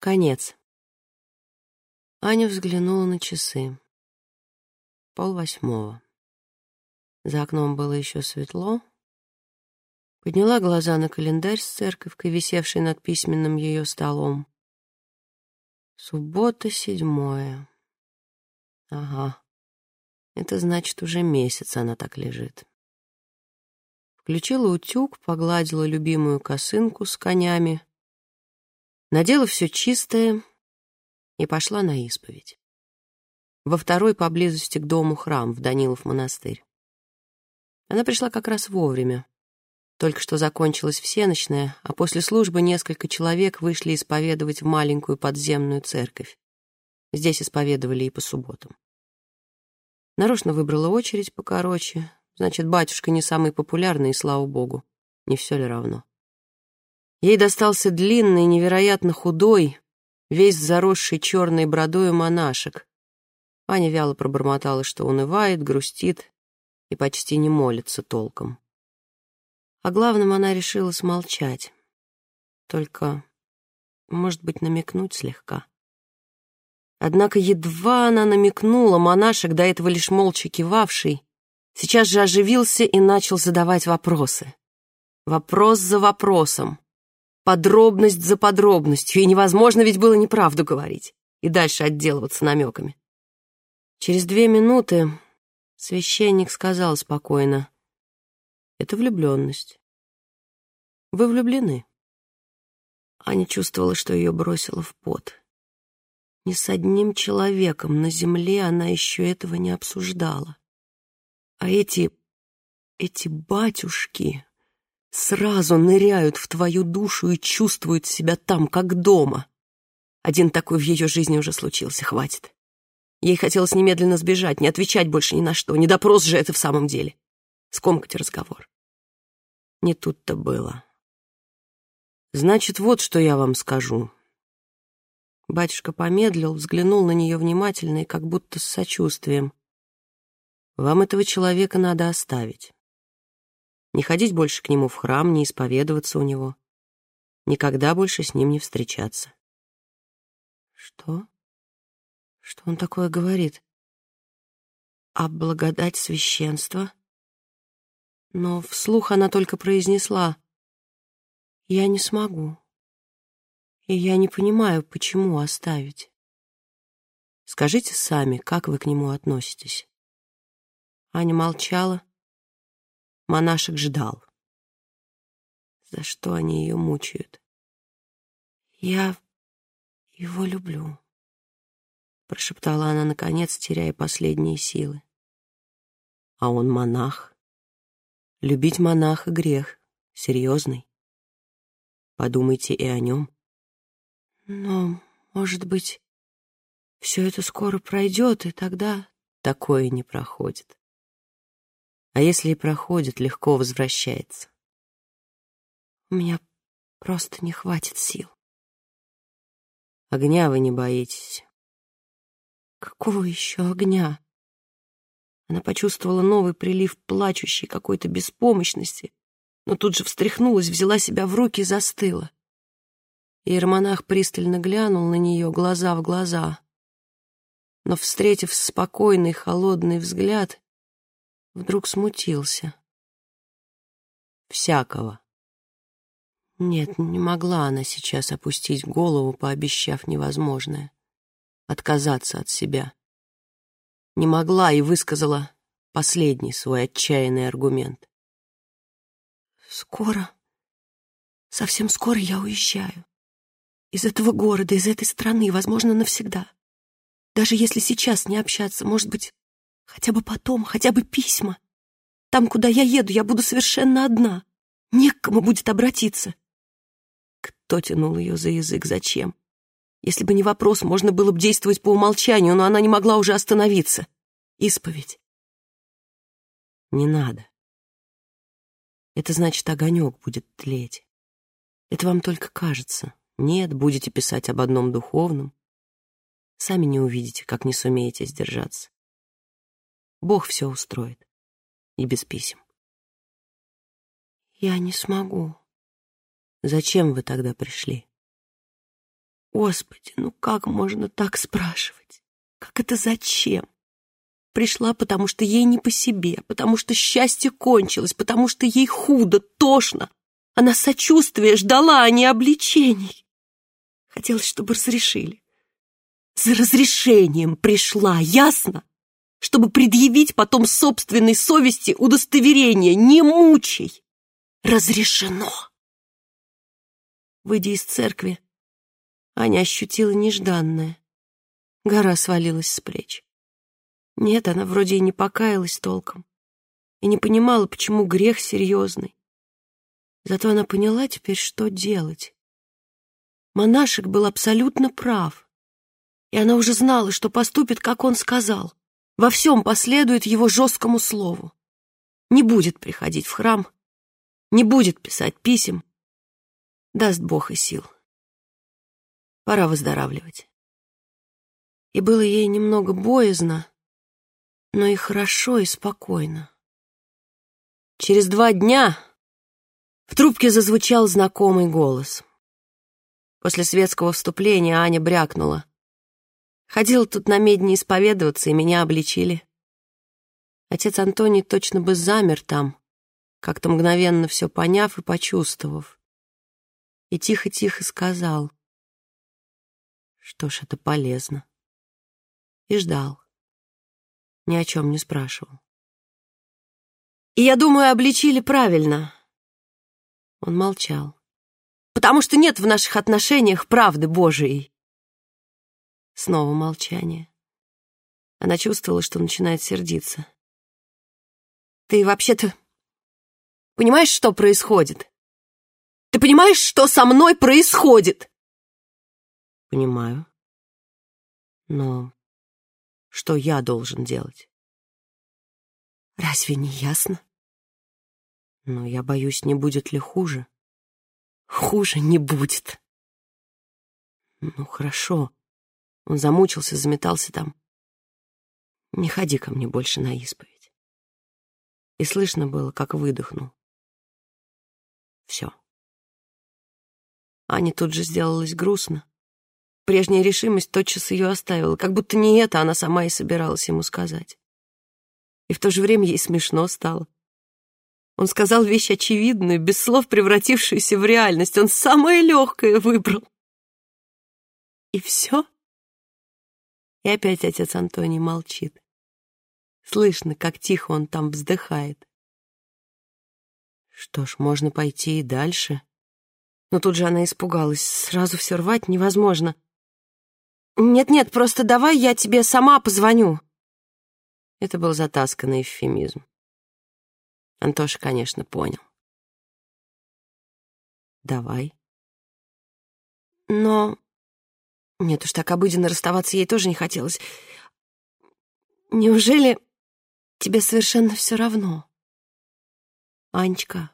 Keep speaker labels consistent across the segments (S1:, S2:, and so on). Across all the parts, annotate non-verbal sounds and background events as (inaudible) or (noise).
S1: Конец. Аня взглянула на часы. Пол восьмого. За окном было еще светло. Подняла глаза на календарь с церковкой, висевший над письменным ее столом. Суббота седьмое. Ага. Это значит, уже месяц она так лежит. Включила утюг, погладила любимую косынку с конями, надела все чистое и пошла на исповедь. Во второй поблизости к дому храм в Данилов монастырь. Она пришла как раз вовремя. Только что закончилась всеночная, а после службы несколько человек вышли исповедовать в маленькую подземную церковь. Здесь исповедовали и по субботам. Нарочно выбрала очередь покороче. Значит, батюшка не самый популярный, и слава богу. Не все ли равно? Ей достался длинный, невероятно худой, весь заросший черной бородою монашек. Аня вяло пробормотала, что унывает, грустит и почти не молится толком. О главном она решила смолчать. Только, может быть, намекнуть слегка. Однако едва она намекнула, монашек, до этого лишь молча кивавший, сейчас же оживился и начал задавать вопросы. Вопрос за вопросом, подробность за подробностью, и невозможно ведь было неправду говорить и дальше отделываться намеками. Через две минуты священник сказал спокойно, «Это влюбленность. Вы влюблены?» Аня чувствовала, что ее бросило в пот. Ни с одним человеком на земле она еще этого не обсуждала. А эти... эти батюшки сразу ныряют в твою душу и чувствуют себя там, как дома. Один такой в ее жизни уже случился, хватит. Ей хотелось немедленно сбежать, не отвечать больше ни на что. Не допрос же это в самом деле. Скомкать разговор. Не тут-то было. Значит, вот что я вам скажу. Батюшка помедлил, взглянул на нее внимательно и как будто с сочувствием. «Вам этого человека надо оставить. Не ходить больше к нему в храм, не исповедоваться у него. Никогда больше с ним не встречаться». «Что? Что он такое говорит? А благодать священства?» Но вслух она только произнесла «Я не смогу» и я не понимаю, почему оставить. Скажите сами, как вы к нему относитесь?» Аня молчала. Монашек ждал. За что они ее мучают? «Я его люблю», — прошептала она, наконец, теряя последние силы. «А он монах. Любить монаха — грех, серьезный. Подумайте и о нем». Но, может быть, все это скоро пройдет, и тогда такое не проходит. А если и проходит, легко возвращается. У меня просто не хватит сил. Огня вы не боитесь. Какого еще огня? Она почувствовала новый прилив плачущей какой-то беспомощности, но тут же встряхнулась, взяла себя в руки и застыла. Иеромонах пристально глянул на нее глаза в глаза, но, встретив спокойный холодный взгляд, вдруг смутился. Всякого. Нет, не могла она сейчас опустить голову, пообещав невозможное. Отказаться от себя. Не могла и высказала последний свой отчаянный аргумент. «Скоро, совсем скоро я уезжаю. Из этого города, из этой страны, возможно, навсегда. Даже если сейчас не общаться, может быть, хотя бы потом, хотя бы письма. Там, куда я еду, я буду совершенно одна. Не будет обратиться. Кто тянул ее за язык? Зачем? Если бы не вопрос, можно было бы действовать по умолчанию, но она не могла уже остановиться. Исповедь. Не надо. Это значит, огонек будет тлеть. Это вам только кажется. Нет, будете писать об одном духовном. Сами не увидите, как не сумеете сдержаться. Бог все устроит. И без писем. Я не смогу. Зачем вы тогда пришли? Господи, ну как можно так спрашивать? Как это зачем? Пришла, потому что ей не по себе, потому что счастье кончилось, потому что ей худо, тошно. Она сочувствия ждала, а не обличений. Хотелось, чтобы разрешили. За разрешением пришла, ясно? Чтобы предъявить потом собственной совести удостоверение. Не мучай! Разрешено! Выйдя из церкви, Аня ощутила нежданное. Гора свалилась с плеч. Нет, она вроде и не покаялась толком. И не понимала, почему грех серьезный. Зато она поняла теперь, что делать. Монашек был абсолютно прав. И она уже знала, что поступит, как он сказал. Во всем последует его жесткому слову. Не будет приходить в храм, не будет писать писем. Даст Бог и сил. Пора выздоравливать. И было ей немного боязно, но и хорошо, и спокойно. Через два дня в трубке зазвучал знакомый голос. После светского вступления Аня брякнула. Ходила тут на медне исповедоваться, и меня обличили. Отец Антоний точно бы замер там, как-то мгновенно все поняв и почувствовав. И тихо-тихо сказал. Что ж, это полезно. И ждал. Ни о чем не спрашивал. И я думаю, обличили правильно. Он молчал. Потому что нет в наших отношениях правды Божией. Снова молчание. Она чувствовала, что начинает сердиться. Ты вообще-то понимаешь, что происходит? Ты понимаешь, что со мной происходит? Понимаю. Но что я должен делать? Разве не ясно? Но я боюсь, не будет ли хуже. Хуже не будет. Ну, хорошо. Он замучился, заметался там. Не ходи ко мне больше на исповедь. И слышно было, как выдохнул. Все. Аня тут же сделалась грустно. Прежняя решимость тотчас ее оставила, как будто не это она сама и собиралась ему сказать. И в то же время ей смешно стало. Он сказал вещь очевидную, без слов превратившуюся в реальность. Он самое легкое выбрал. И все? И опять отец Антоний молчит. Слышно, как тихо он там вздыхает. Что ж, можно пойти и дальше. Но тут же она испугалась. Сразу все рвать невозможно. «Нет-нет, просто давай я тебе сама позвоню». Это был затасканный эвфемизм. Антоша, конечно, понял. «Давай». Но... Нет уж, так обыденно расставаться ей тоже не хотелось. Неужели тебе совершенно все равно? Анечка,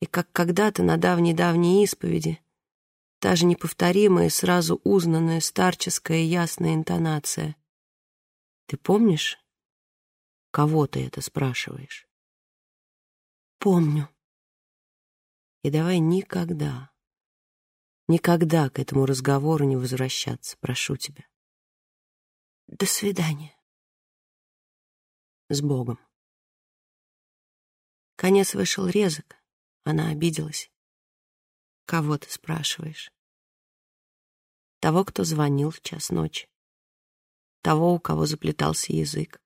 S1: и как когда-то на давней-давней исповеди Та же неповторимая, сразу узнанная старческая ясная интонация. Ты помнишь, кого ты это спрашиваешь? Помню. И давай никогда, никогда к этому разговору не возвращаться, прошу тебя. До свидания. С Богом. Конец вышел резок, она обиделась. Кого ты спрашиваешь? Того, кто звонил в час ночи. Того, у кого заплетался язык.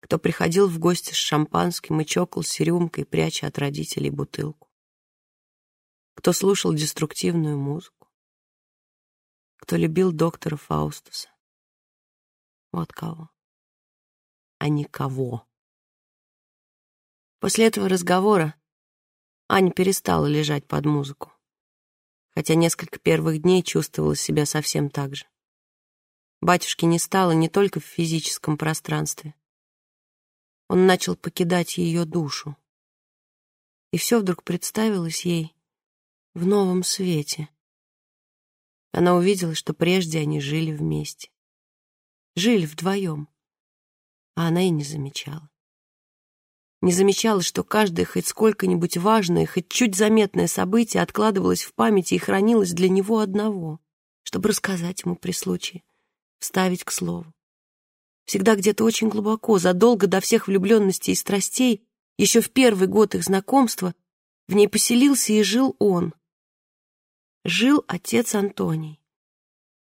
S1: Кто приходил в гости с шампанским и чокался рюмкой, пряча от родителей бутылку. Кто слушал деструктивную музыку. Кто любил доктора Фаустуса. Вот кого. А никого. После этого разговора Аня перестала лежать под музыку хотя несколько первых дней чувствовала себя совсем так же. Батюшки не стало не только в физическом пространстве. Он начал покидать ее душу. И все вдруг представилось ей в новом свете. Она увидела, что прежде они жили вместе. Жили вдвоем, а она и не замечала не замечала, что каждое хоть сколько-нибудь важное, хоть чуть заметное событие откладывалось в памяти и хранилось для него одного, чтобы рассказать ему при случае, вставить к слову. Всегда где-то очень глубоко, задолго до всех влюбленностей и страстей, еще в первый год их знакомства, в ней поселился и жил он. Жил отец Антоний.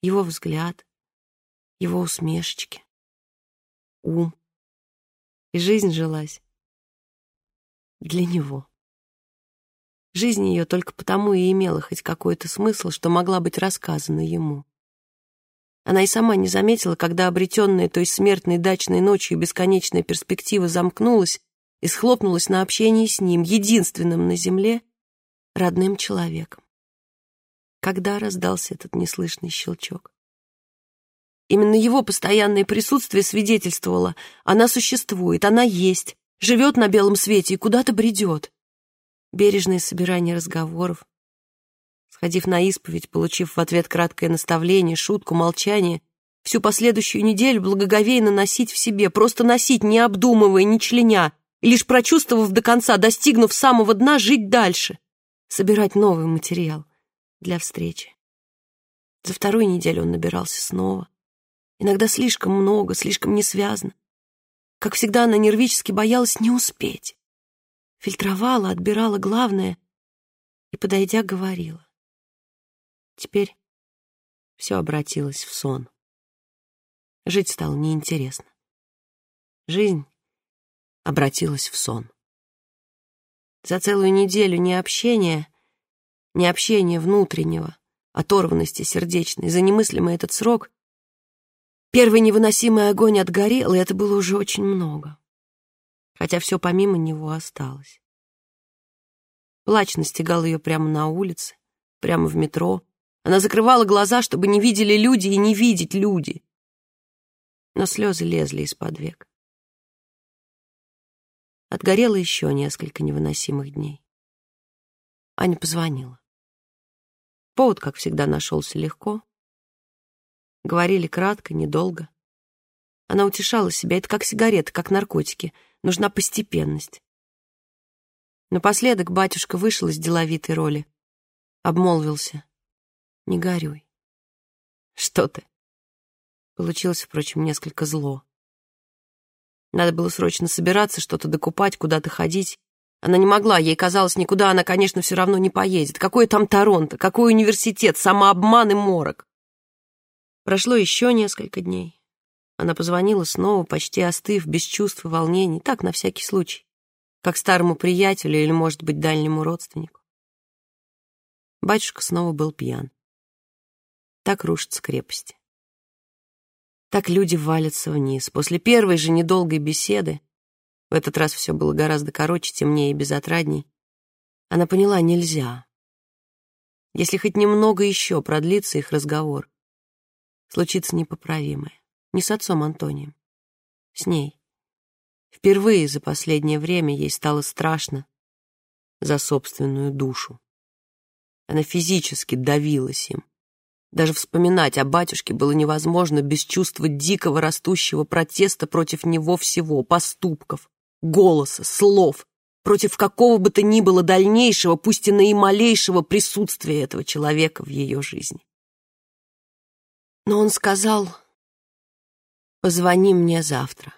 S1: Его взгляд, его усмешечки, ум. И жизнь жилась для него. Жизнь ее только потому и имела хоть какой-то смысл, что могла быть рассказана ему. Она и сама не заметила, когда обретенная той смертной дачной ночью бесконечная перспектива замкнулась и схлопнулась на общении с ним, единственным на земле, родным человеком. Когда раздался этот неслышный щелчок? Именно его постоянное присутствие свидетельствовало, она существует, она есть, живет на белом свете и куда-то бредет бережное собирание разговоров. Сходив на исповедь, получив в ответ краткое наставление, шутку, молчание, всю последующую неделю благоговейно носить в себе, просто носить, не обдумывая, не членя, и лишь прочувствовав до конца, достигнув самого дна, жить дальше, собирать новый материал для встречи. За вторую неделю он набирался снова. Иногда слишком много, слишком несвязно. Как всегда, она нервически боялась не успеть фильтровала, отбирала главное и, подойдя, говорила. Теперь все обратилось в сон. Жить стало неинтересно. Жизнь обратилась в сон. За целую неделю ни общения, ни общения внутреннего, оторванности сердечной, за немыслимый этот срок, первый невыносимый огонь отгорел, и это было уже очень много хотя все помимо него осталось. Плач настигал ее прямо на улице, прямо в метро. Она закрывала глаза, чтобы не видели люди и не видеть люди. Но слезы лезли из-под век. Отгорело еще несколько невыносимых дней. Аня позвонила. Повод, как всегда, нашелся легко. Говорили кратко, недолго. Она утешала себя. Это как сигареты, как наркотики — Нужна постепенность. Напоследок батюшка вышел из деловитой роли. Обмолвился. Не горюй. Что ты? Получилось, впрочем, несколько зло. Надо было срочно собираться, что-то докупать, куда-то ходить. Она не могла, ей казалось, никуда она, конечно, все равно не поедет. Какой там Торонто, какой университет, самообман и морок. Прошло еще несколько дней. Она позвонила снова, почти остыв, без чувств и волнений, так, на всякий случай, как старому приятелю или, может быть, дальнему родственнику. Батюшка снова был пьян. Так рушатся крепости. Так люди валятся вниз. После первой же недолгой беседы, в этот раз все было гораздо короче, темнее и безотрадней, она поняла, нельзя. Если хоть немного еще продлится их разговор, случится непоправимое. Не с отцом Антонием. С ней. Впервые за последнее время ей стало страшно за собственную душу. Она физически давилась им. Даже вспоминать о батюшке было невозможно без чувства дикого растущего протеста против него всего, поступков, голоса, слов, против какого бы то ни было дальнейшего, пусть и наималейшего присутствия этого человека в ее жизни. Но он сказал, позвони мне завтра.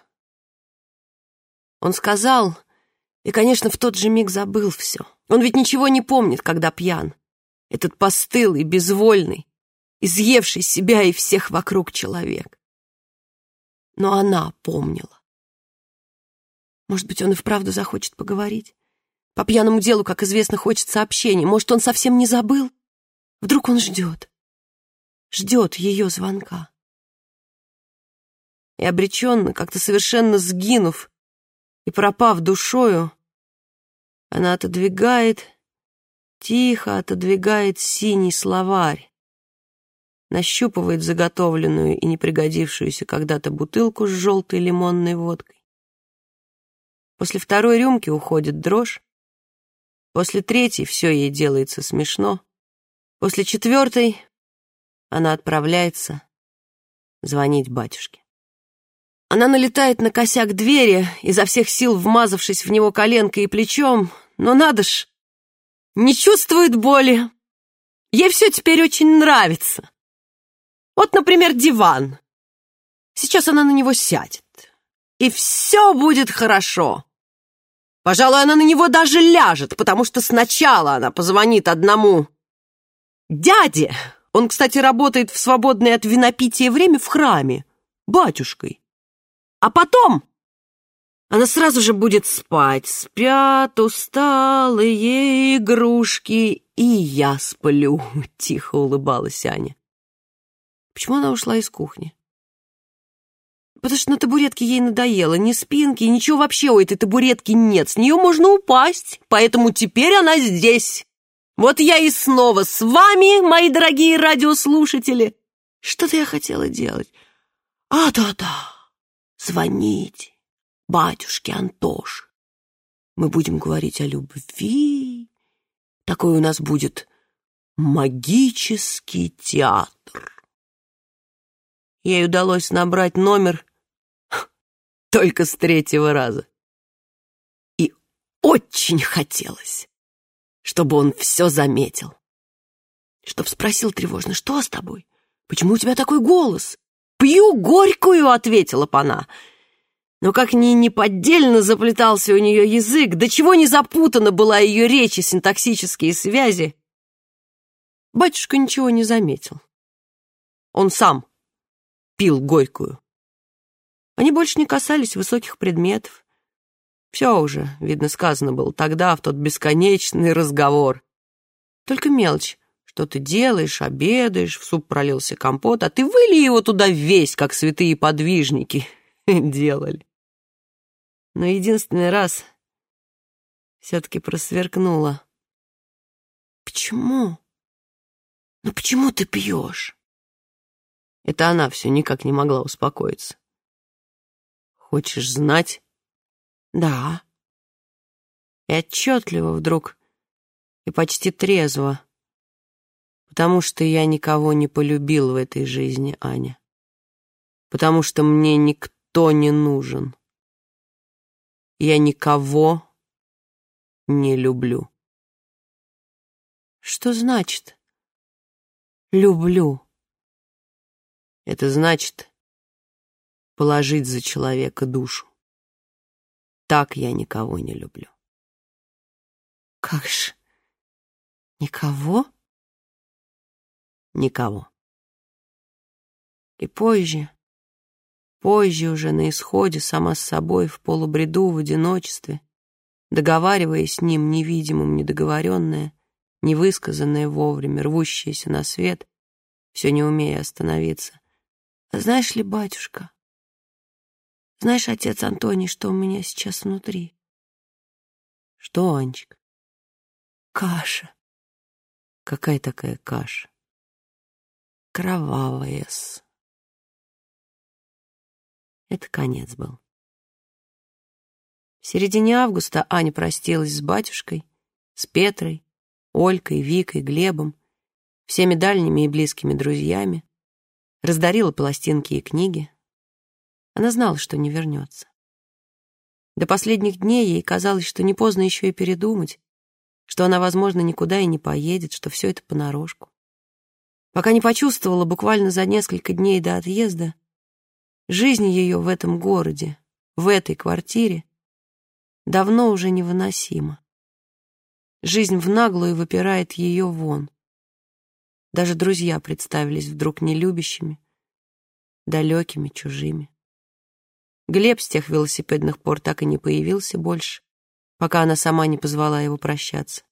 S1: Он сказал, и, конечно, в тот же миг забыл все. Он ведь ничего не помнит, когда пьян. Этот постылый, безвольный, изъевший себя и всех вокруг человек. Но она помнила. Может быть, он и вправду захочет поговорить? По пьяному делу, как известно, хочется общения. Может, он совсем не забыл? Вдруг он ждет. Ждет ее звонка и обреченно, как-то совершенно сгинув и пропав душою, она отодвигает, тихо отодвигает синий словарь, нащупывает заготовленную и не пригодившуюся когда-то бутылку с желтой лимонной водкой. После второй рюмки уходит дрожь, после третьей все ей делается смешно, после четвертой она отправляется звонить батюшке. Она налетает на косяк двери, изо всех сил вмазавшись в него коленкой и плечом, но надо ж, не чувствует боли. Ей все теперь очень нравится. например, диван. Сейчас она на него сядет, и все будет хорошо. Пожалуй, она на него даже ляжет, потому что сначала она позвонит одному дяде. Он, кстати, работает в свободное от винопития время в храме, батюшкой. А потом она сразу же будет спать. Спят усталые игрушки, и я сплю, (laughs) — тихо улыбалась Аня. Почему она ушла из кухни? Потому что на табуретке ей надоело. Ни спинки, ничего вообще у этой табуретки нет. С нее можно упасть, поэтому теперь она здесь. Вот я и снова с вами, мои дорогие радиослушатели. Что-то я хотела делать. А, да-да, звонить батюшке Антоше. Мы будем говорить о любви. Такой у нас будет магический театр. Ей удалось набрать номер только с третьего раза. И очень хотелось, чтобы он все заметил. Чтоб спросил тревожно, что с тобой? Почему у тебя такой голос? «Пью горькую», — ответила Пана. Но как ни неподдельно заплетался у нее язык, до чего не запутана была ее речь и синтаксические связи, батюшка ничего не заметил. Он сам пил горькую. Они больше не касались высоких предметов. Все уже, видно, сказано было тогда, в тот бесконечный разговор. Только мелочь. Что ты делаешь, обедаешь, в суп пролился компот, а ты выли его туда весь, как святые подвижники (laughs) делали но единственный раз все-таки просверкнула. «Почему? Ну почему ты пьешь?» Это она все никак не могла успокоиться. «Хочешь знать?» «Да». И отчетливо вдруг, и почти трезво, потому что я никого не полюбил в этой жизни, Аня. Потому что мне никто не нужен. Я никого не люблю. Что значит «люблю»? Это значит положить за человека душу. Так я никого не люблю. Как же? Никого? Никого. И позже, Позже уже на исходе, сама с собой, в полубреду, в одиночестве, договариваясь с ним невидимым, недоговоренное, невысказанное вовремя, рвущееся на свет, все не умея остановиться. А знаешь ли, батюшка, знаешь, отец Антоний, что у меня сейчас внутри? Что, Анечка? Каша. Какая такая каша? Кровавая-с. Это конец был. В середине августа Аня простилась с батюшкой, с Петрой, Олькой, Викой, Глебом, всеми дальними и близкими друзьями, раздарила пластинки и книги. Она знала, что не вернется. До последних дней ей казалось, что не поздно еще и передумать, что она, возможно, никуда и не поедет, что все это понарошку. Пока не почувствовала буквально за несколько дней до отъезда, Жизнь ее в этом городе, в этой квартире, давно уже невыносима. Жизнь в наглую выпирает ее вон. Даже друзья представились вдруг нелюбящими, далекими, чужими. Глеб с тех велосипедных пор так и не появился больше, пока она сама не позвала его прощаться.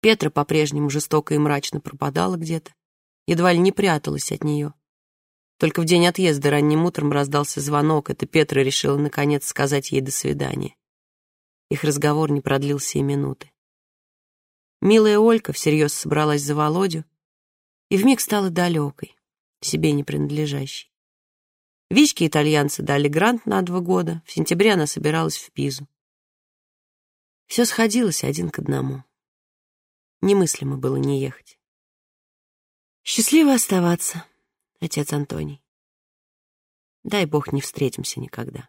S1: Петра по-прежнему жестоко и мрачно пропадала где-то, едва ли не пряталась от нее. Только в день отъезда ранним утром раздался звонок. Это Петра решила, наконец, сказать ей «до свидания». Их разговор не продлился и минуты. Милая Олька всерьез собралась за Володю и вмиг стала далекой, себе не принадлежащей. Вичке итальянцы дали грант на два года. В сентябре она собиралась в Пизу. Все сходилось один к одному. Немыслимо было не ехать. Счастливо оставаться отец Антоний. Дай бог не встретимся никогда.